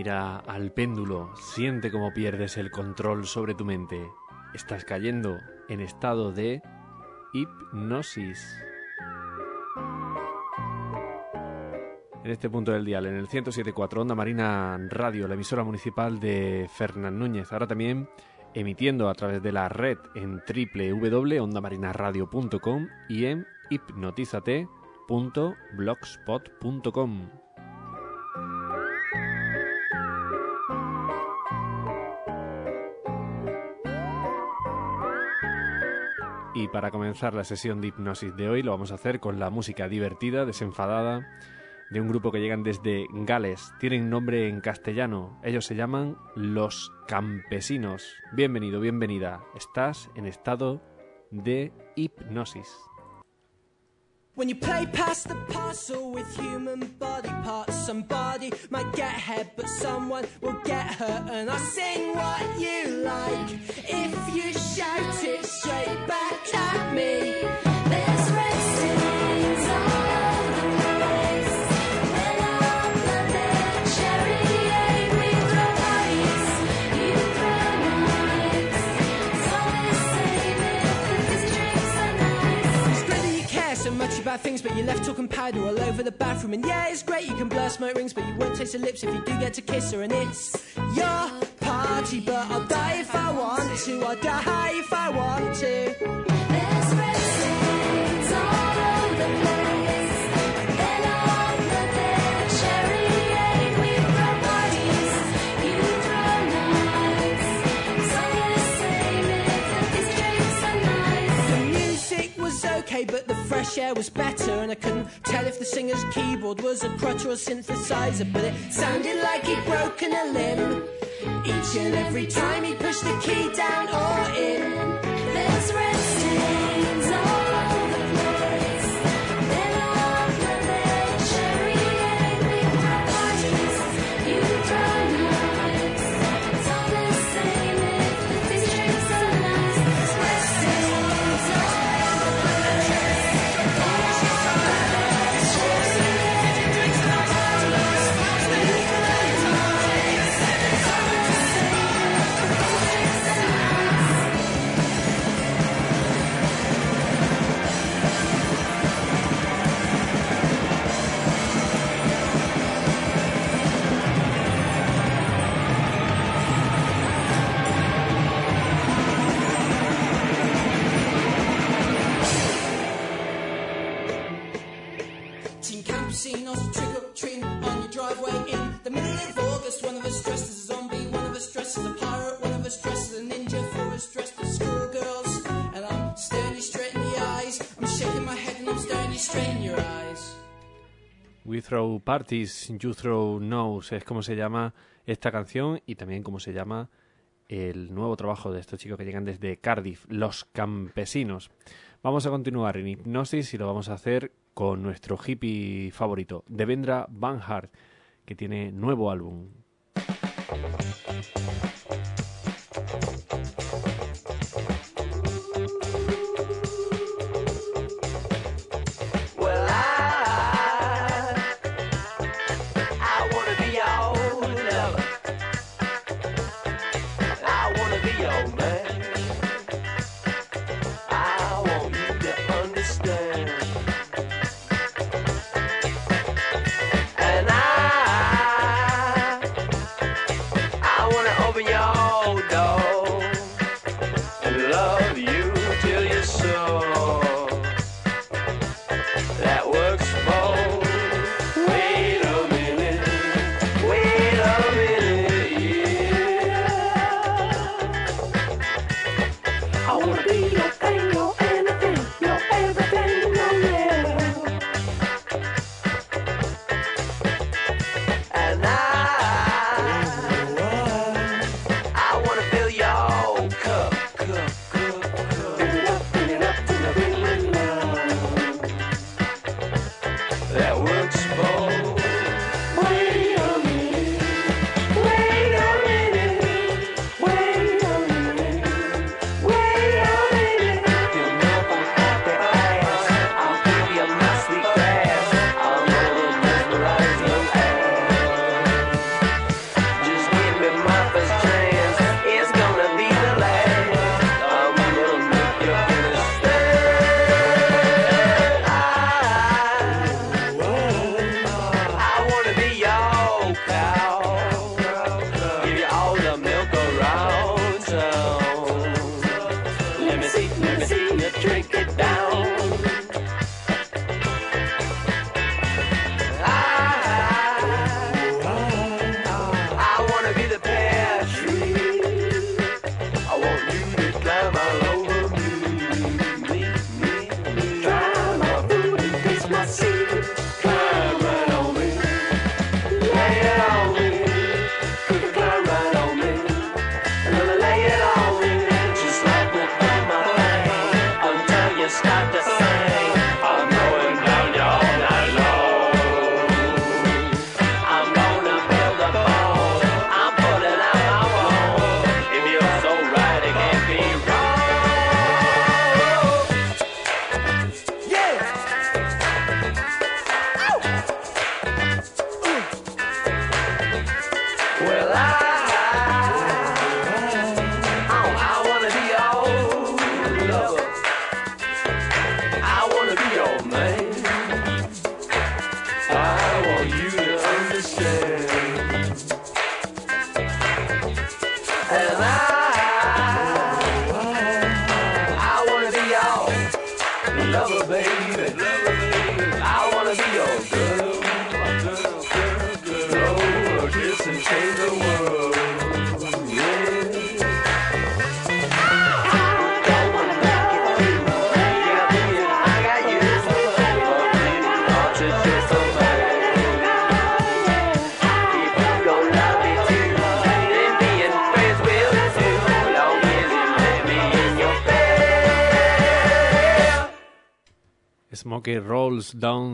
Mira al péndulo, siente cómo pierdes el control sobre tu mente. Estás cayendo en estado de hipnosis. En este punto del dial, en el 107.4 Onda Marina Radio, la emisora municipal de Fernán Núñez. Ahora también emitiendo a través de la red en www.ondamarinaradio.com y en hipnotizate.blogspot.com. Y para comenzar la sesión de hipnosis de hoy lo vamos a hacer con la música divertida, desenfadada, de un grupo que llegan desde Gales. Tienen nombre en castellano. Ellos se llaman Los Campesinos. Bienvenido, bienvenida. Estás en estado de hipnosis. When you play past the parcel with human body parts, somebody might get hurt, but someone will get hurt. And I sing what you like if you shout it straight back at me. About things, but you're left talking powder all over the bathroom. And yeah, it's great you can blur smoke rings, but you won't taste her lips if you do get to kiss her. And it's your party, but I'll die if I want to. I'll die if I want to. Was better. And I couldn't tell if the singer's keyboard was a crutch or a synthesizer. But it sounded like he'd broken a limb. Each and every time he pushed the key down or in. We Throw Parties, You Throw Nose es como se llama esta canción y también como se llama el nuevo trabajo de estos chicos que llegan desde Cardiff, Los Campesinos. Vamos a continuar en hipnosis y lo vamos a hacer con nuestro hippie favorito, Devendra Banhart, que tiene nuevo álbum.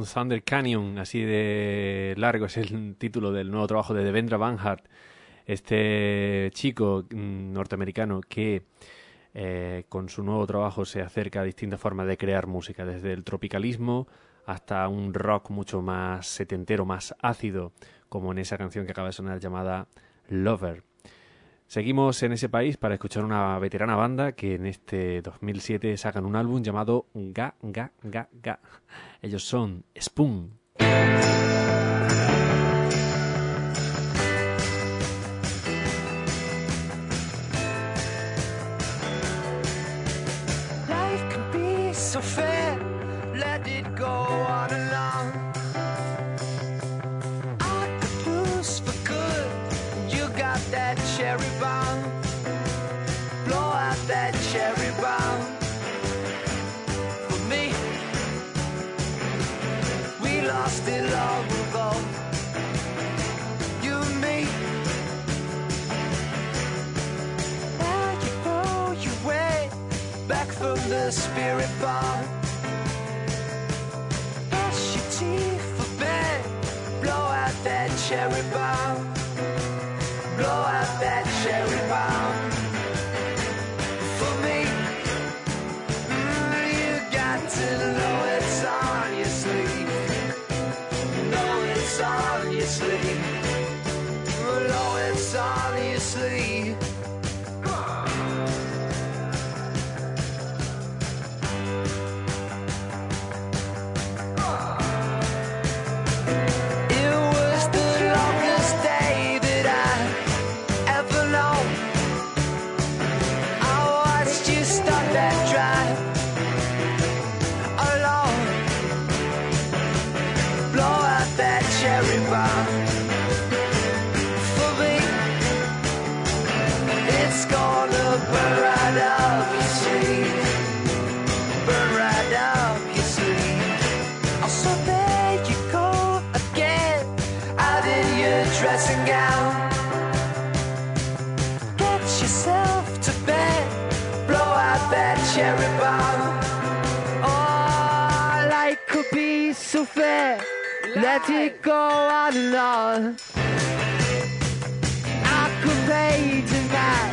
Thunder Canyon, así de largo es el título del nuevo trabajo de Devendra Banhart, este chico mm, norteamericano que eh, con su nuevo trabajo se acerca a distintas formas de crear música, desde el tropicalismo hasta un rock mucho más setentero, más ácido, como en esa canción que acaba de sonar llamada Lover. Seguimos en ese país para escuchar una veterana banda que en este 2007 sacan un álbum llamado Ga Ga Ga Ga. Ellos son Spoon. The spirit that let it go on and on. I could pay tonight,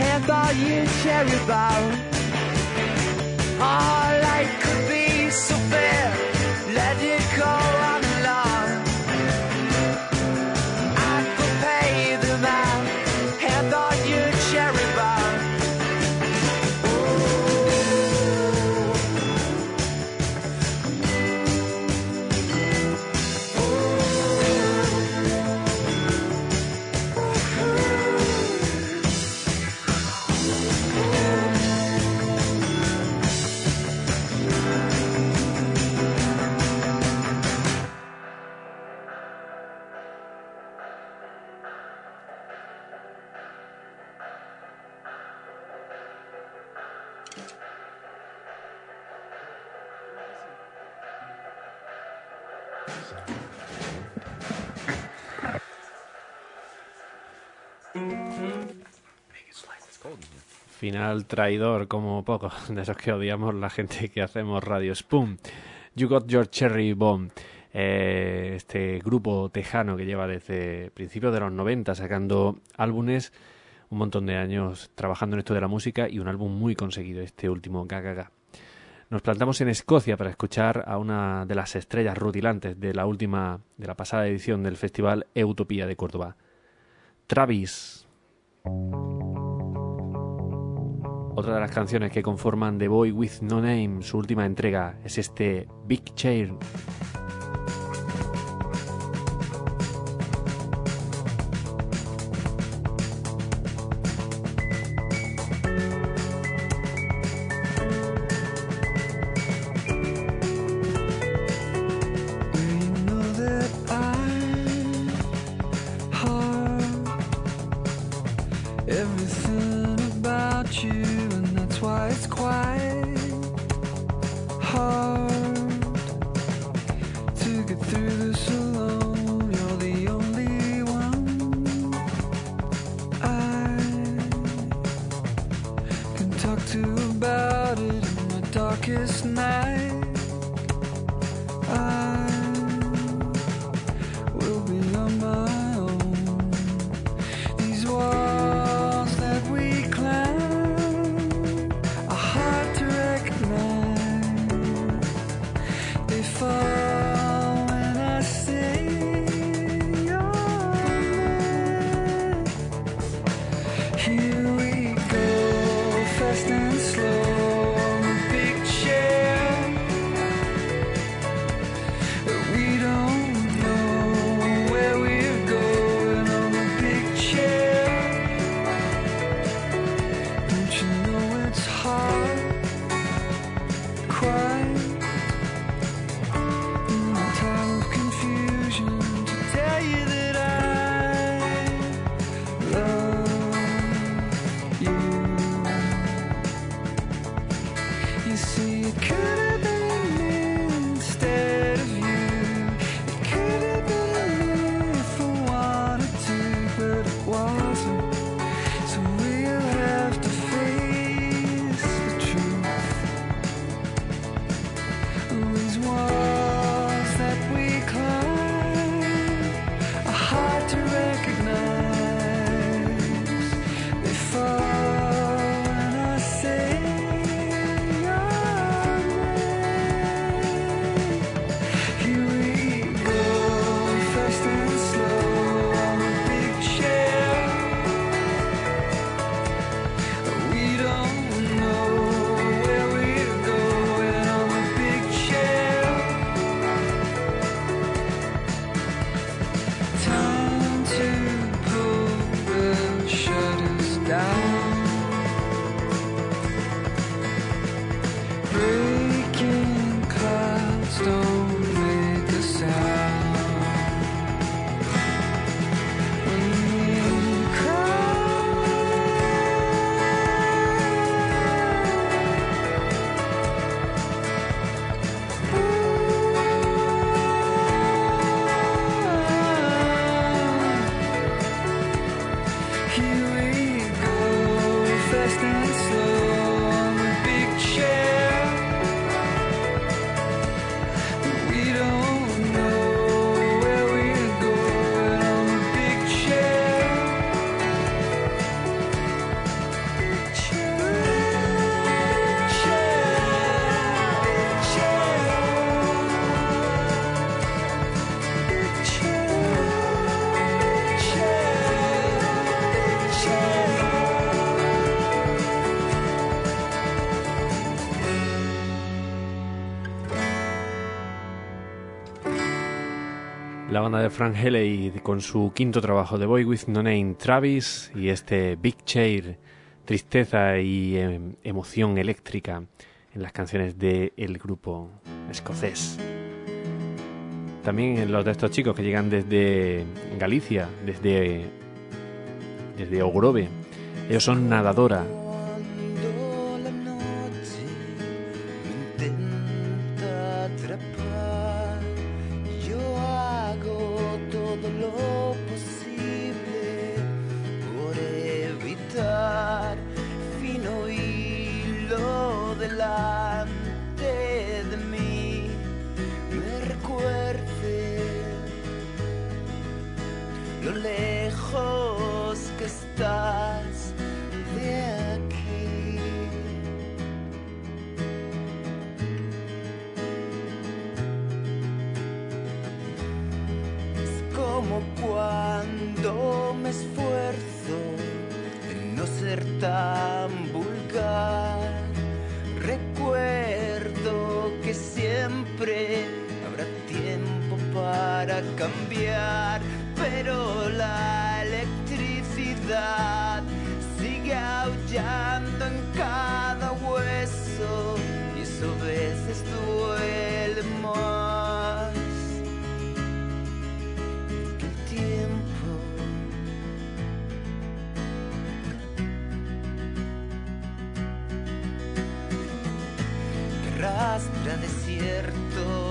hand on you cherry bomb. Oh, life Final traidor como poco, de esos que odiamos la gente que hacemos Radio Spoon. You Got Your Cherry Bomb. Eh, este grupo tejano que lleva desde principios de los 90 sacando álbumes, un montón de años trabajando en esto de la música y un álbum muy conseguido, este último Gaga. Nos plantamos en Escocia para escuchar a una de las estrellas rutilantes de la última, de la pasada edición del Festival Utopía de Córdoba. Travis. Otra de las canciones que conforman The Boy With No Name, su última entrega, es este Big Chair. La banda de Frank Haley con su quinto trabajo de Boy With No Name, Travis, y este Big Chair, tristeza y em, emoción eléctrica en las canciones del grupo escocés. También en los de estos chicos que llegan desde Galicia, desde, desde Ogrove. Ellos son Nadadora. Veces duele más que el tiempo. que arrastra desiertos,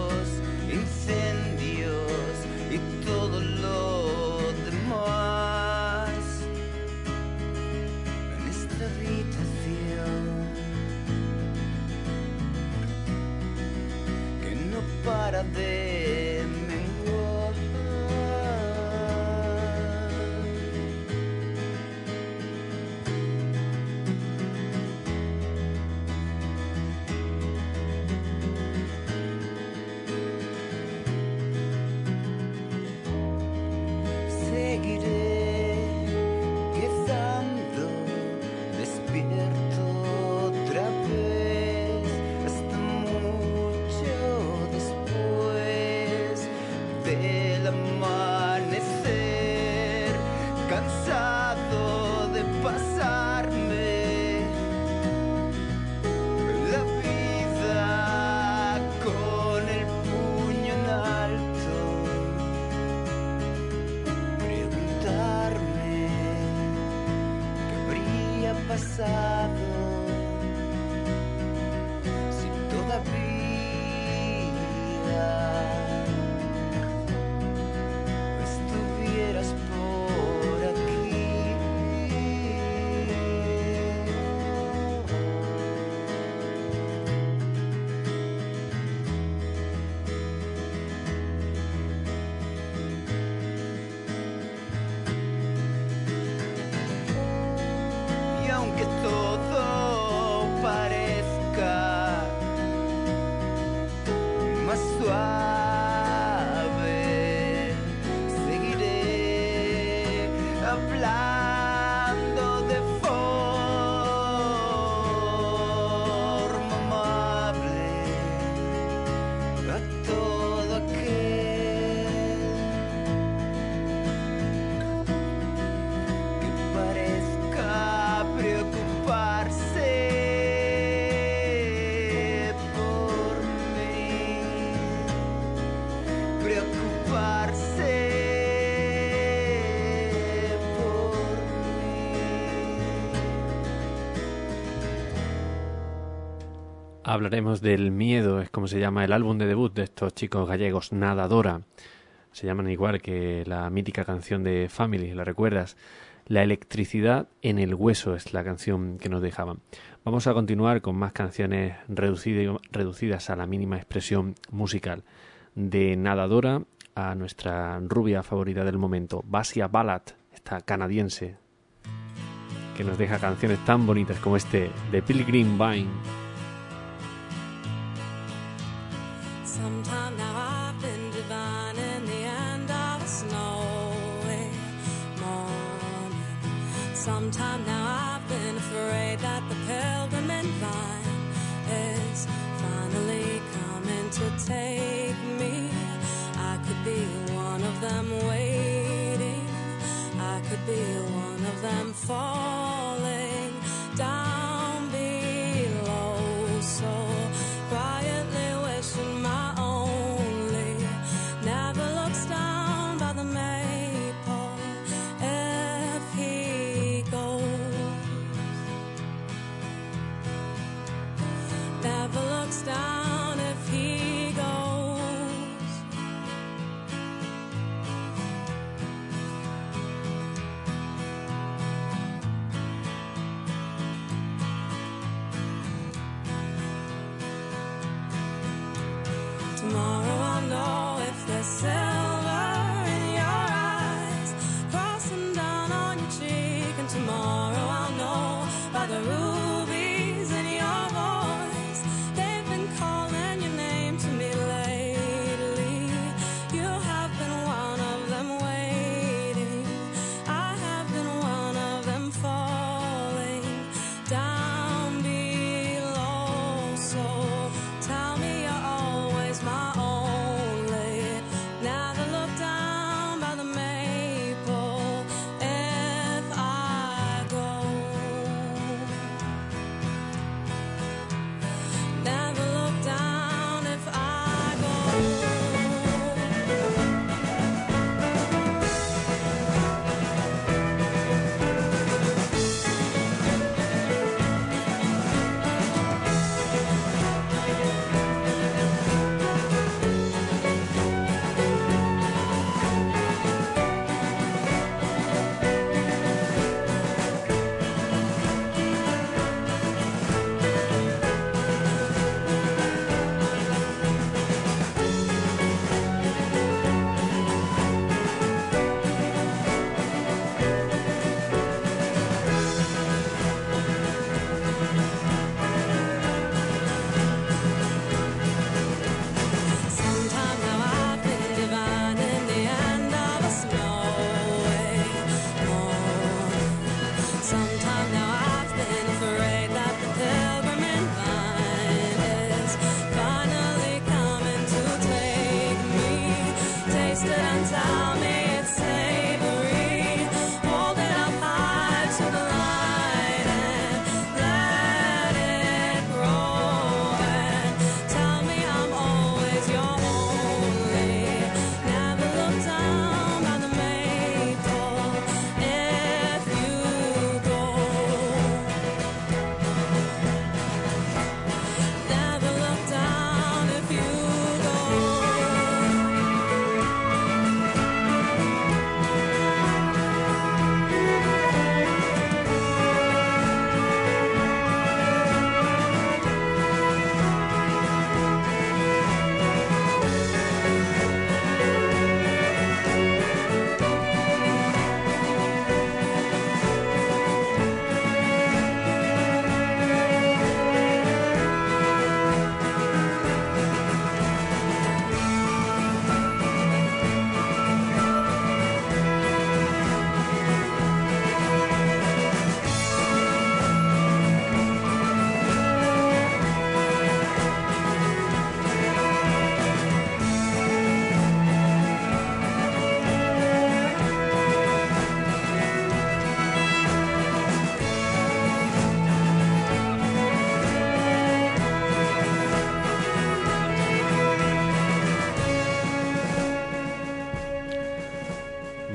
Hablaremos del miedo, es como se llama el álbum de debut de estos chicos gallegos, Nadadora. Se llaman igual que la mítica canción de Family, ¿la recuerdas? La electricidad en el hueso es la canción que nos dejaban. Vamos a continuar con más canciones reducidas a la mínima expresión musical. De Nadadora a nuestra rubia favorita del momento, Basia Ballad, esta canadiense, que nos deja canciones tan bonitas como este de Pilgrim Vine. sometime now I've been divining the end of a snowy morning. Sometime now I've been afraid that the pilgrim vine is finally coming to take me. I could be one of them waiting. I could be one of them falling.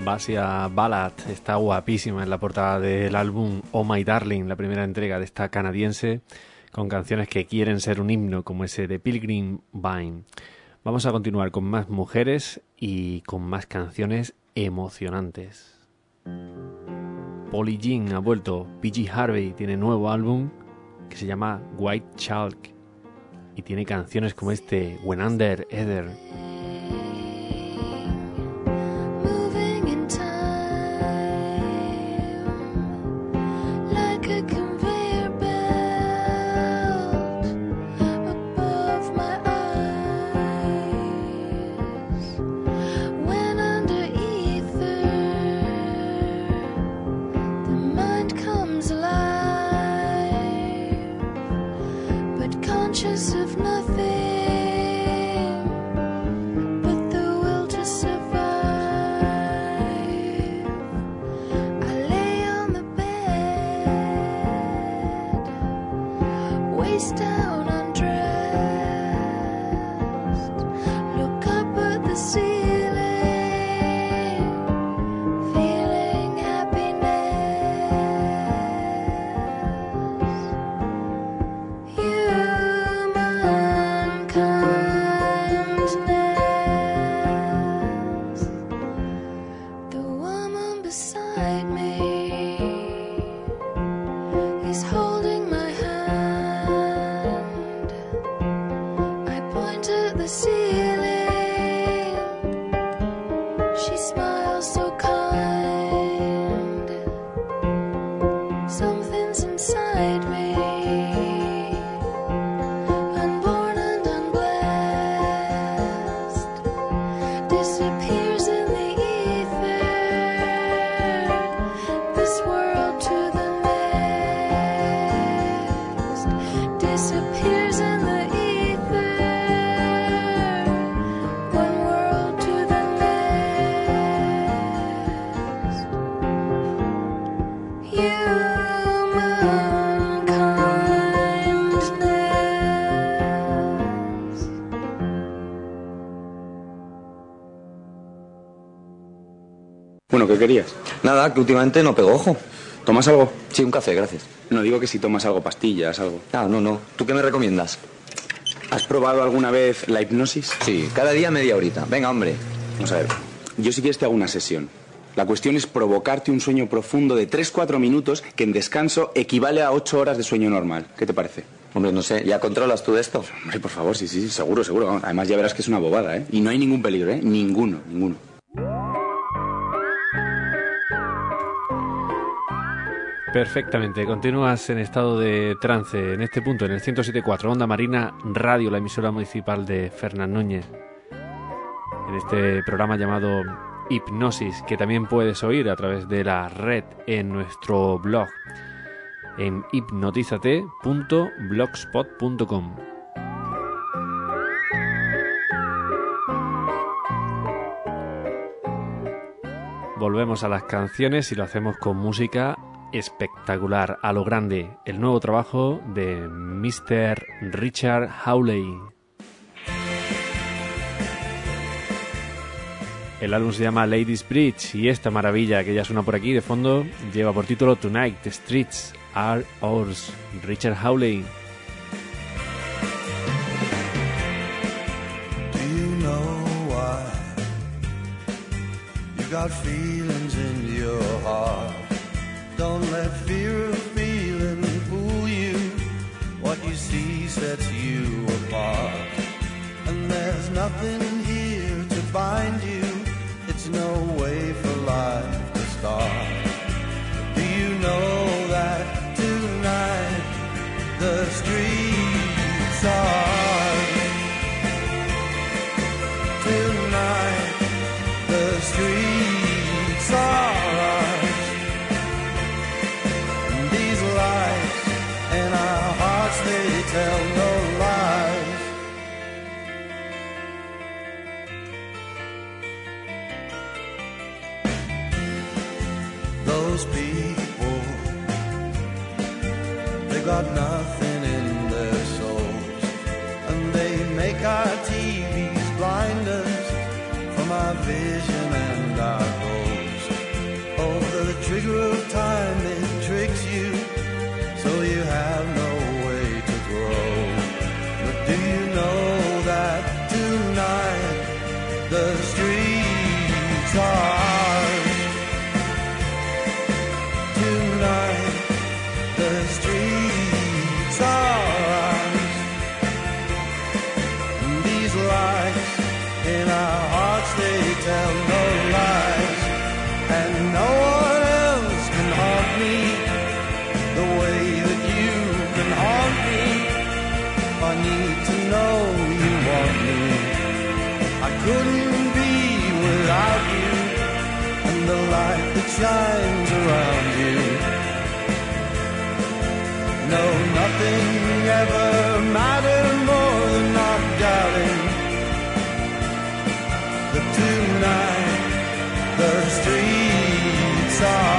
Basia Ballad está guapísima en la portada del álbum Oh My Darling, la primera entrega de esta canadiense, con canciones que quieren ser un himno, como ese de Pilgrim Vine. Vamos a continuar con más mujeres y con más canciones emocionantes. Polly Jean ha vuelto, PG Harvey tiene nuevo álbum que se llama White Chalk y tiene canciones como este When Under Ether. Nada, que últimamente no pego ojo. ¿Tomas algo? Sí, un café, gracias. No digo que si tomas algo, pastillas, algo. Ah, no, no. ¿Tú qué me recomiendas? ¿Has probado alguna vez la hipnosis? Sí, cada día media horita. Venga, hombre. Vamos a ver. Yo si quieres te hago una sesión. La cuestión es provocarte un sueño profundo de 3-4 minutos que en descanso equivale a 8 horas de sueño normal. ¿Qué te parece? Hombre, no sé, ¿ya controlas tú de esto? Hombre, por favor, sí, sí, sí, seguro, seguro. Además ya verás que es una bobada, ¿eh? Y no hay ningún peligro, ¿eh? Ninguno, ninguno. Perfectamente, continúas en estado de trance en este punto, en el 107.4 Onda Marina Radio, la emisora municipal de Fernán Núñez. En este programa llamado Hipnosis, que también puedes oír a través de la red en nuestro blog en hipnotizate.blogspot.com. Volvemos a las canciones y lo hacemos con música espectacular, a lo grande, el nuevo trabajo de Mr. Richard Hawley. El álbum se llama Ladies Bridge y esta maravilla que ya suena por aquí de fondo lleva por título Tonight the Streets Are Ours. Richard Hawley. Do you know why you got couldn't be without you and the light that shines around you. No nothing ever mattered more than not darling. The tonight the streets are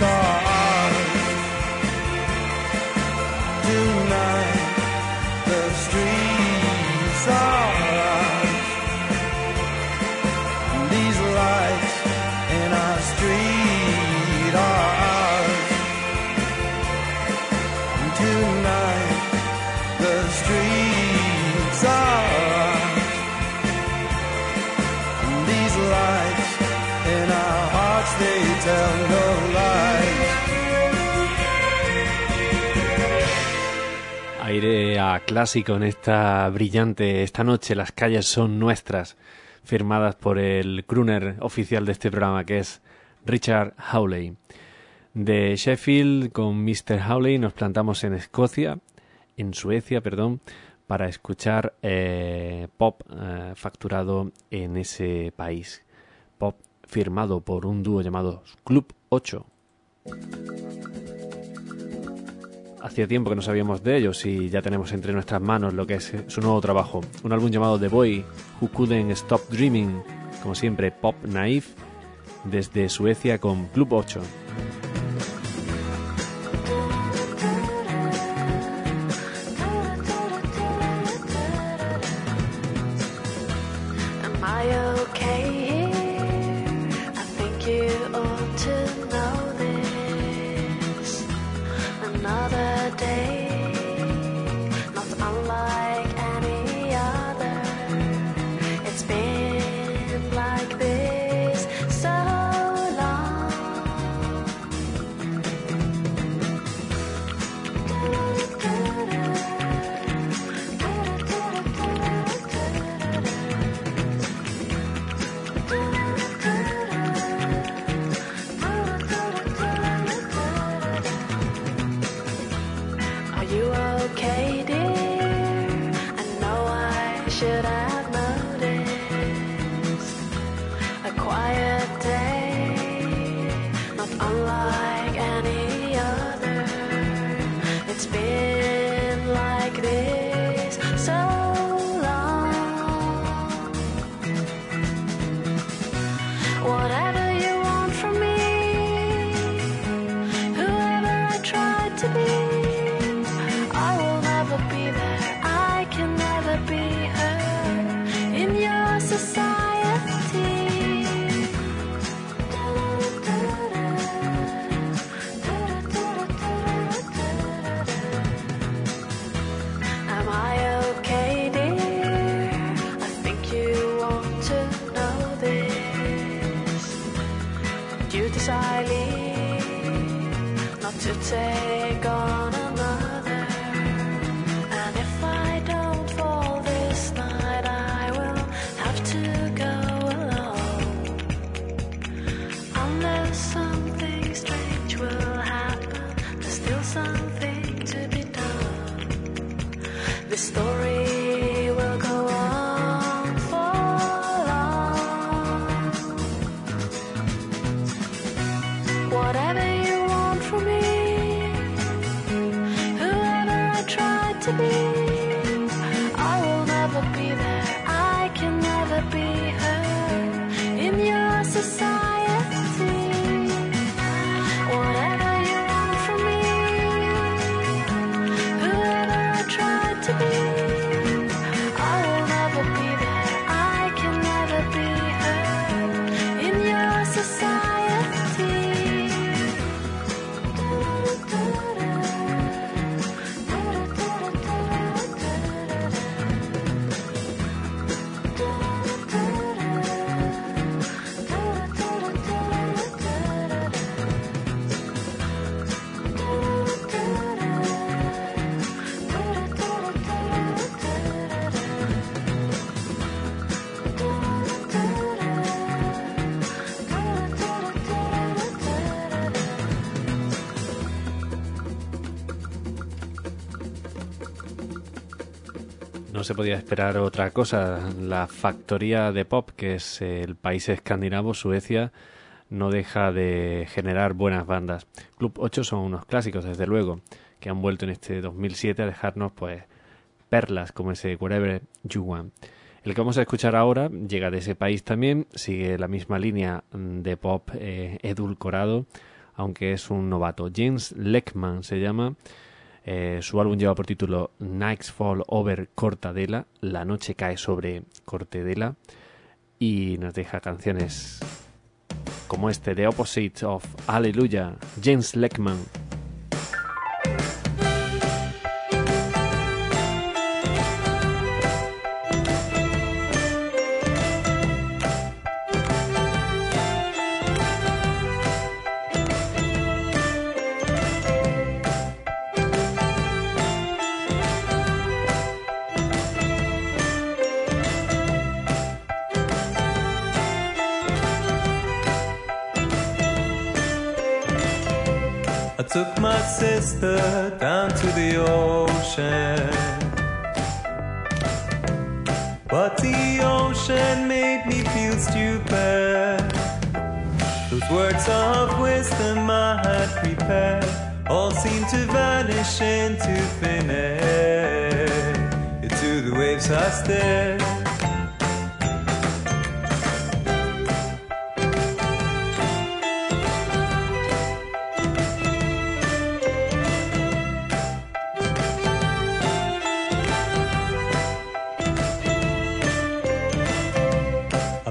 streets Clásico en esta brillante esta noche. Las calles son nuestras, firmadas por el crooner oficial de este programa, que es Richard Hawley. De Sheffield con Mr. Hawley nos plantamos en Escocia, en Suecia, perdón, para escuchar eh, pop eh, facturado en ese país. Pop firmado por un dúo llamado Club 8. Hacía tiempo que no sabíamos de ellos y ya tenemos entre nuestras manos lo que es su nuevo trabajo. Un álbum llamado The Boy Who Couldn't Stop Dreaming. Como siempre, pop naive desde Suecia con Club 8. No se podía esperar otra cosa. La factoría de pop, que es el país escandinavo, Suecia, no deja de generar buenas bandas. Club 8 son unos clásicos, desde luego, que han vuelto en este 2007 a dejarnos pues perlas como ese Wherever You Want. El que vamos a escuchar ahora llega de ese país también, sigue la misma línea de pop eh, edulcorado, aunque es un novato. James Leckman se llama. Eh, su álbum lleva por título Nights Fall Over Cortadela. La noche cae sobre Cortadela. Y nos deja canciones como este, The Opposite of Hallelujah, James Leckman. Sister down to the ocean. But the ocean made me feel stupid. Those words of wisdom I had prepared all seemed to vanish into thin air. Into the waves I stared.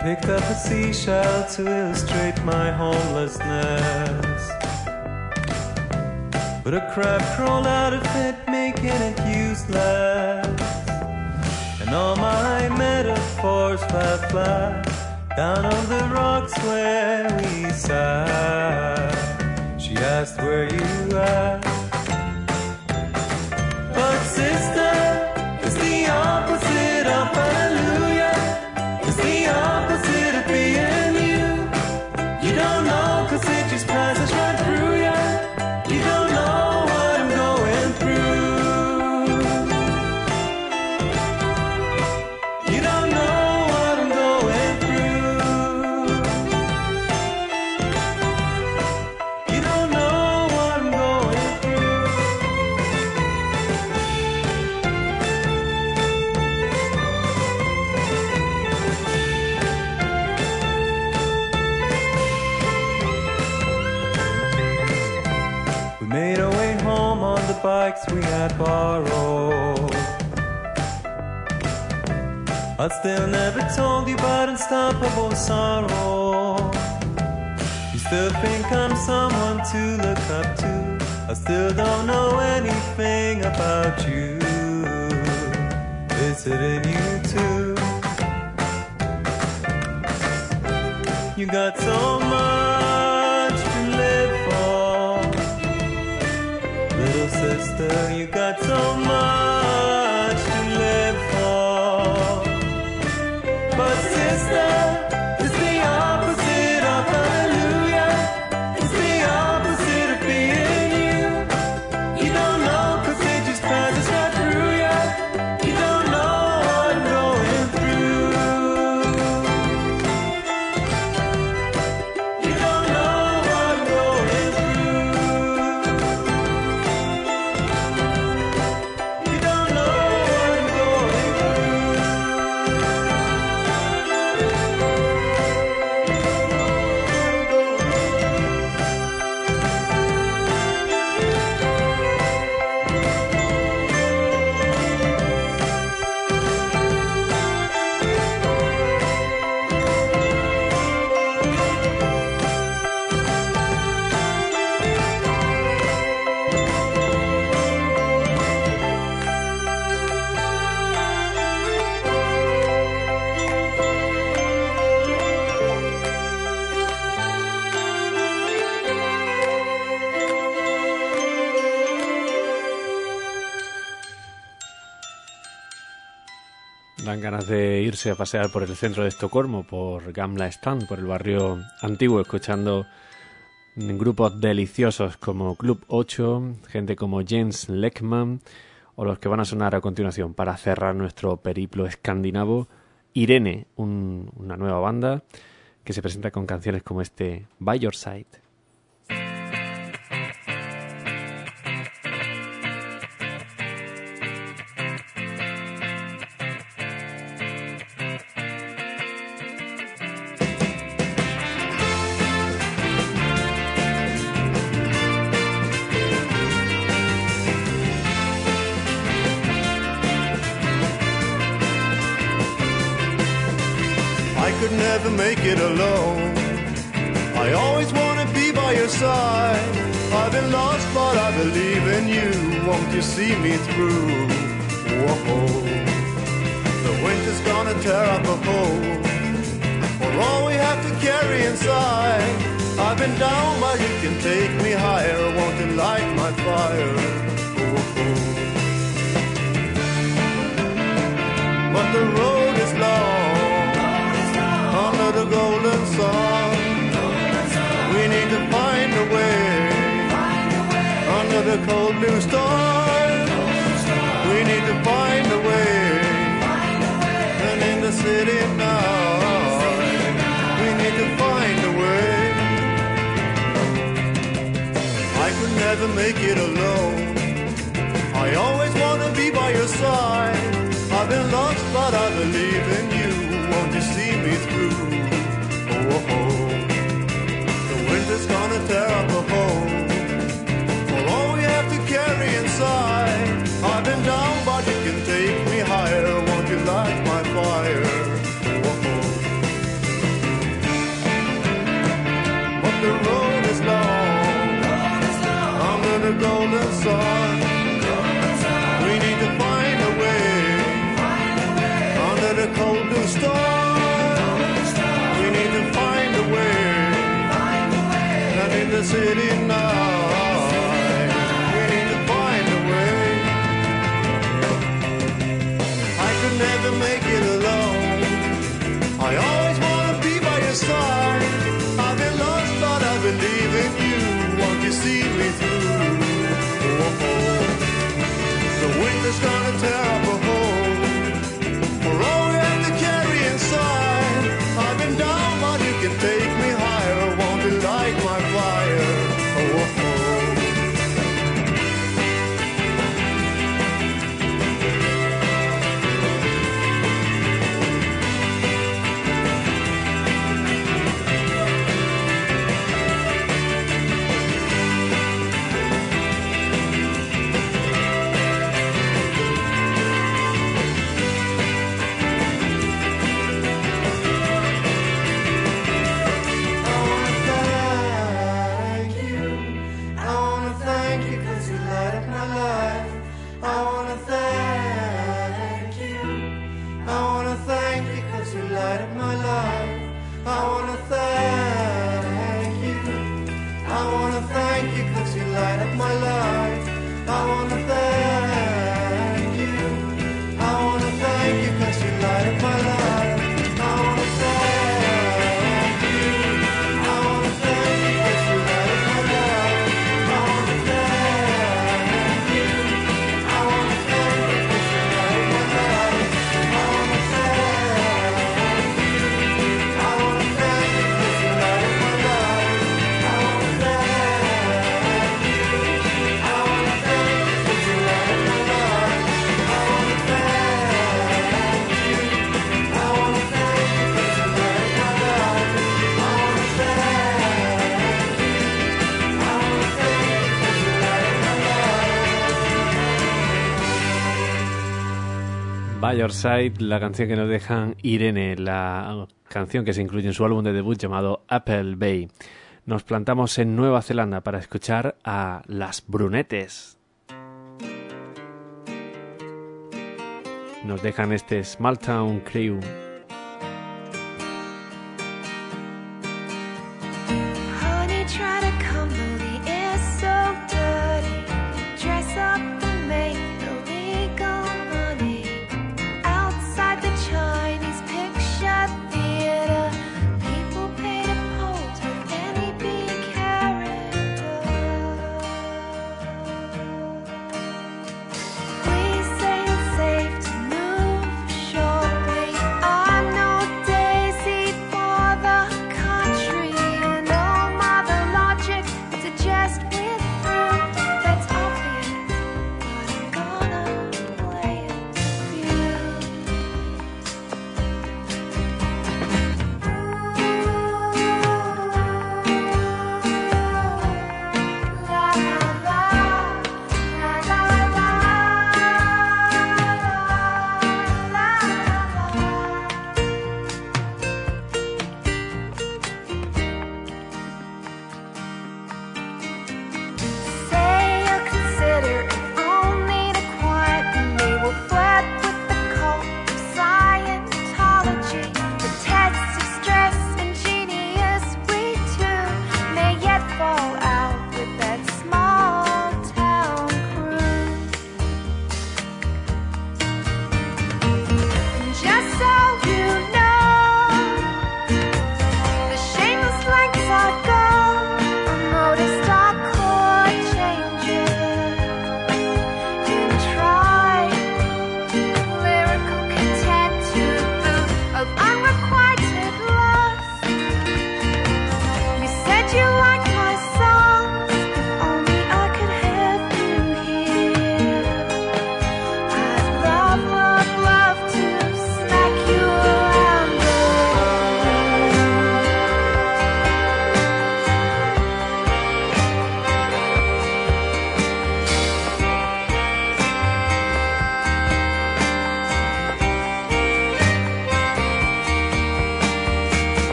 Picked up a seashell to illustrate my homelessness. But a crab crawled out of it, making it useless. And all my metaphors fell flat down on the rocks where we sat. She asked where you at. Still never told you about unstoppable sorrow. You still think I'm someone to look up to. I still don't know anything about you. Is it in you too? You got so much irse a pasear por el centro de Estocolmo, por Gamla Stan, por el barrio antiguo, escuchando grupos deliciosos como Club 8, gente como Jens Leckman o los que van a sonar a continuación para cerrar nuestro periplo escandinavo, Irene, un- una nueva banda que se presenta con canciones como este By Your Side. Never make it alone. I always wanna be by your side. I've been lost, but I believe in you. Won't you see me through? Whoa. The winter's gonna tear up a hole for all we have to carry inside. I've been down, but you can take me higher. Won't you light my fire? Whoa. But the road a cold blue star. We need to find a way. And in the city now, we need to find a way. I could never make it alone. I always wanna be by your side. I've been lost, but I believe in you. Won't you see me through? Oh, oh, oh. The winter's gonna tear up a hole. Carry inside. I've been down, but you can take me higher. Won't you light my fire? Oh. But the road is long under the golden sun. We need to find a way under the cold blue storm. We need to find a way, and in the city see me through? Oh, oh. oh. By Side, la canción que nos dejan Irene, la canción que se incluye en su álbum de debut llamado Apple Bay. Nos plantamos en Nueva Zelanda para escuchar a Las Brunetes. Nos dejan este Small Town Crew.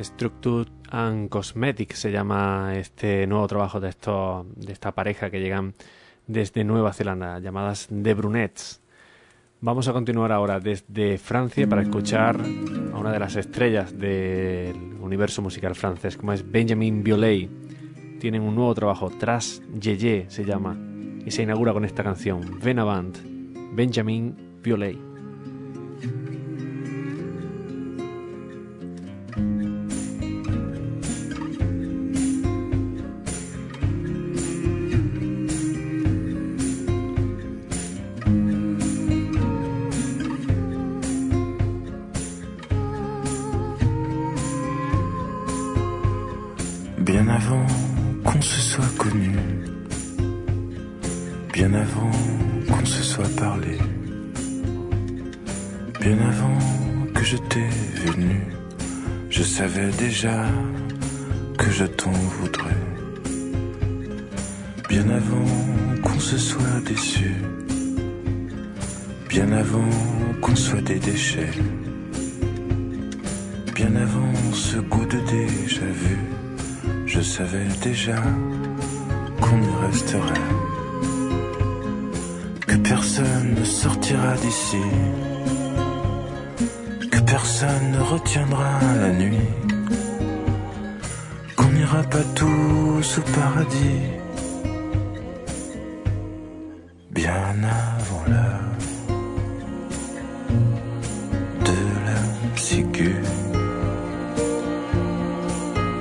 Structure and Cosmetics se llama este nuevo trabajo de, de esta pareja que llegan desde Nueva Zelanda, llamadas The Brunettes. Vamos a continuar ahora desde Francia para escuchar a una de las estrellas del universo musical francés, como es Benjamin Biolay. Tienen un nuevo trabajo, Tras Yeye se llama, y se inaugura con esta canción, Venavant, Benjamin Biolay.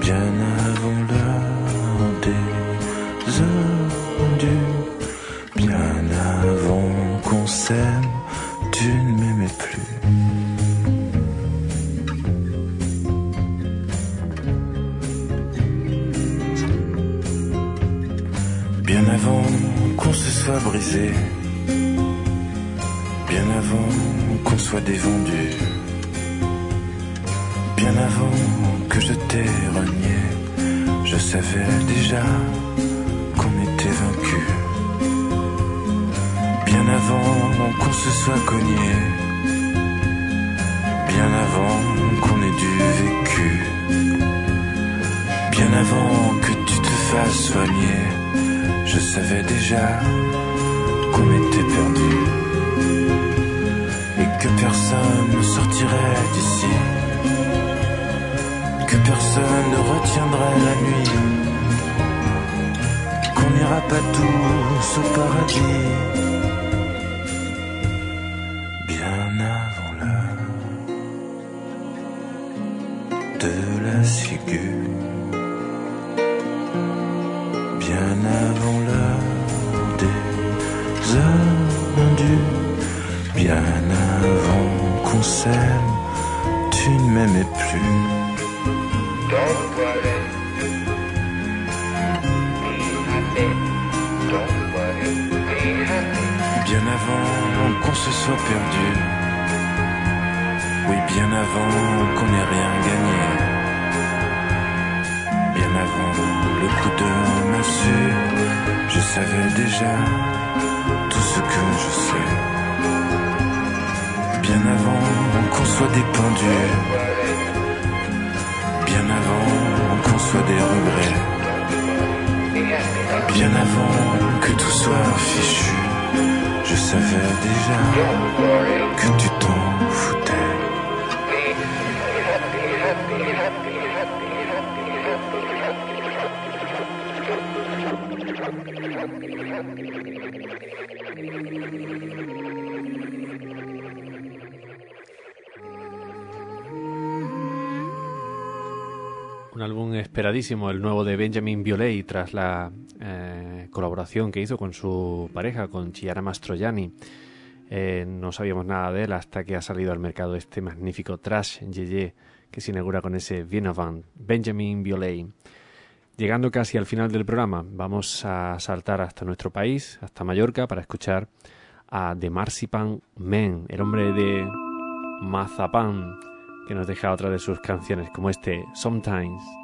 Bien avant l'heure des bien avant qu'on s'aime, tu ne m'aimais plus. Bien avant qu'on se soit brisé, bien avant qu'on soit dévendu. Savais déjà pas tous au paradis, soit dépendu. Bien avant qu'on soit des regrets. Bien avant que tout soit fichu. Je savais déjà que tu t'en foutais. Álbum esperadísimo, el nuevo de Benjamin Biolay, tras la eh, colaboración que hizo con su pareja, con Chiara Mastroianni. Eh, no sabíamos nada de él hasta que ha salido al mercado este magnífico Trash Yeye que se inaugura con ese Viennovan, Benjamin Biolay. Llegando casi al final del programa, vamos a saltar hasta nuestro país, hasta Mallorca, para escuchar a The Marzipan Men, el hombre de Mazapán, que nos deja otra de sus canciones, como este Sometimes.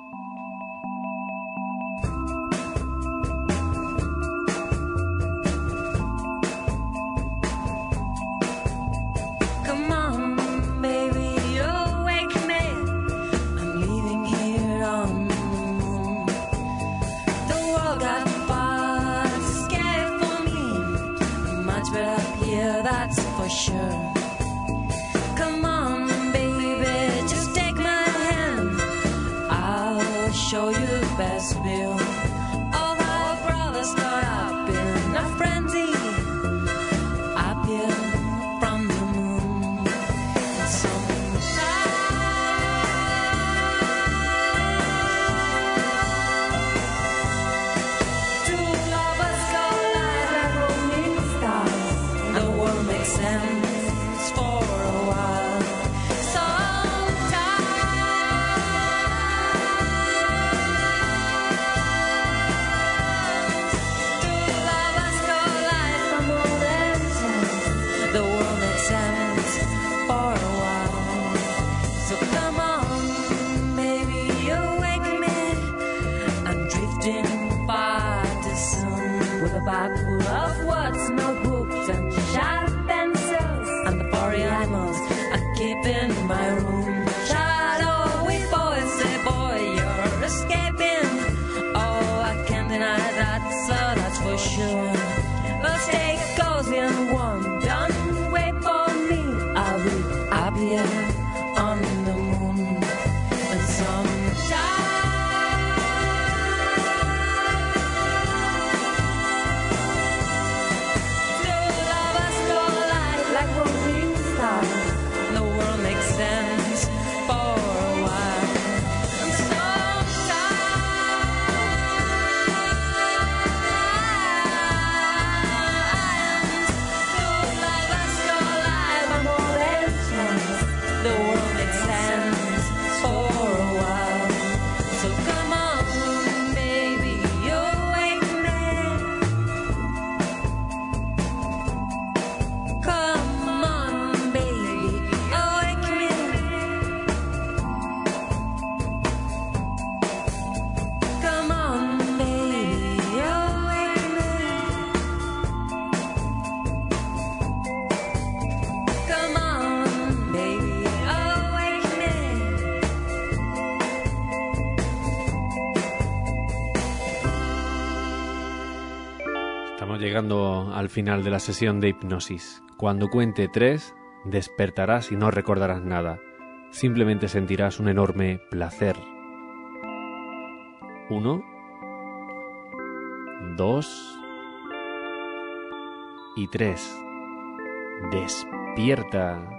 Llegando al final de la sesión de hipnosis. Cuando cuente tres, despertarás y no recordarás nada. Simplemente sentirás un enorme placer. Uno, dos y tres. Despierta.